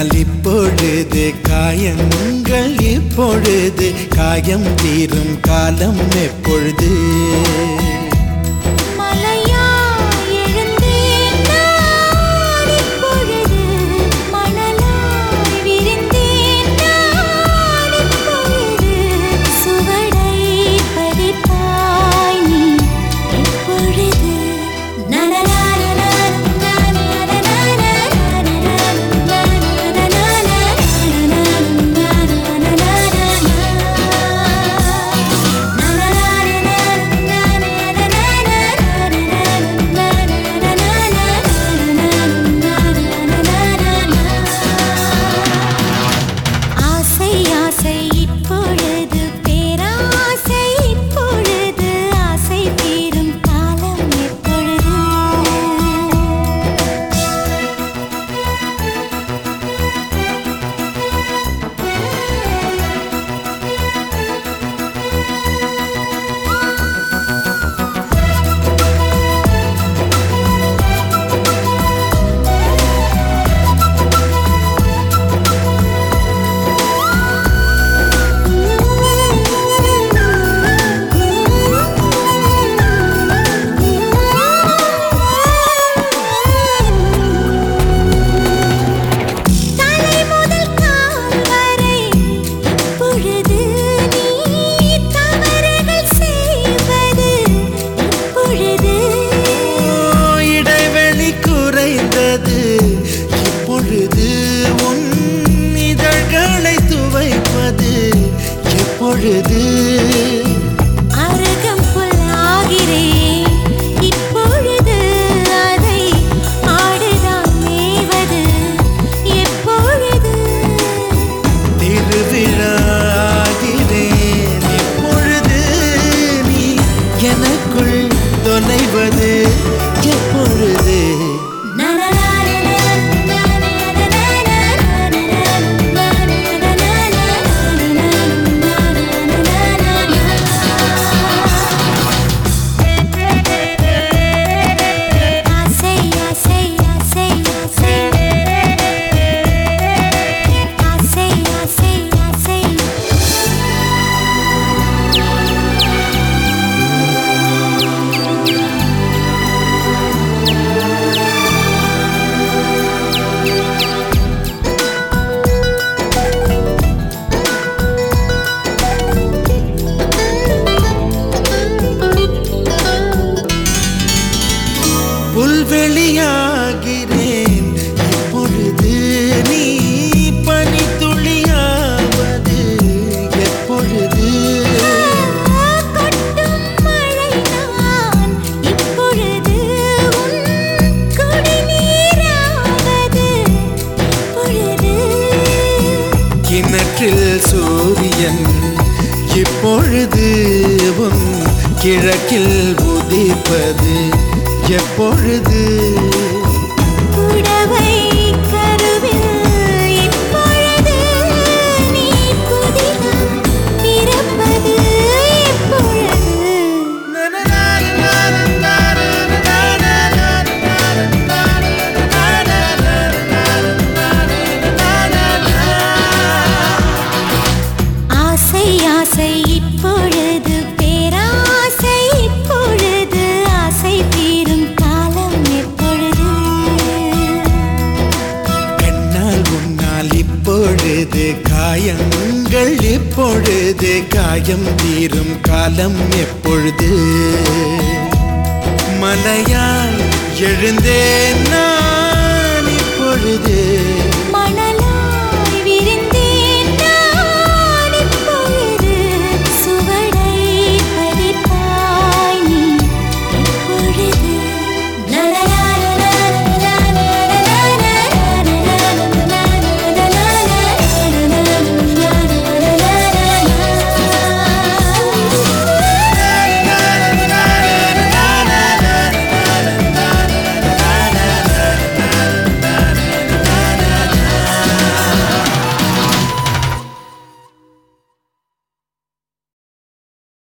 ஆனால் இப்பொழுது காயம் உங்கள் இப்பொழுது காயம் தீரும் காலம் எப்பொழுது? கிழக்கில் உதிப்பது எப்பொழுது? இப்பொழுது காயங்கள் இப்பொழுது காயம் தீரும் காலம் எப்பொழுது? மலையால் எழுந்தேன்